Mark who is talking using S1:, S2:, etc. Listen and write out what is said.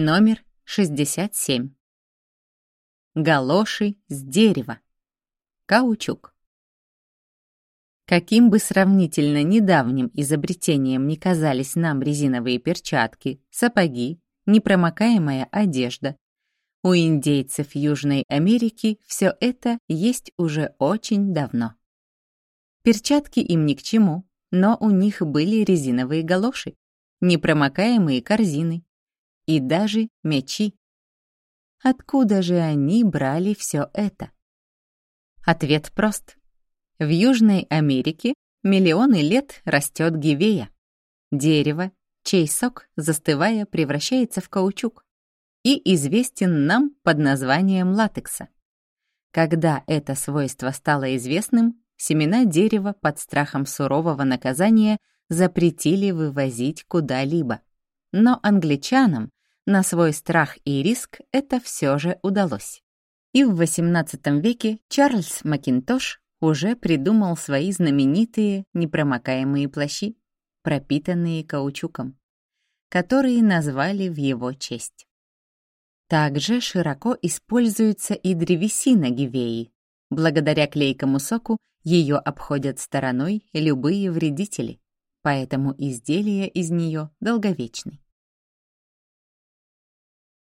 S1: Номер 67. Галоши с дерева. Каучук. Каким бы сравнительно недавним изобретением ни казались нам резиновые перчатки, сапоги, непромокаемая одежда, у индейцев Южной Америки все это есть уже очень давно. Перчатки им ни к чему, но у них были резиновые галоши, непромокаемые корзины и даже мечи. Откуда же они брали все это? Ответ прост. В Южной Америке миллионы лет растет гивея, дерево, чей сок, застывая, превращается в каучук, и известен нам под названием латекса. Когда это свойство стало известным, семена дерева под страхом сурового наказания запретили вывозить куда-либо. Но англичанам на свой страх и риск это все же удалось. И в XVIII веке Чарльз Макинтош уже придумал свои знаменитые непромокаемые плащи, пропитанные каучуком, которые назвали в его честь. Также широко используется и древесина гивеи. Благодаря клейкому соку ее обходят стороной любые вредители, поэтому изделия из нее долговечны.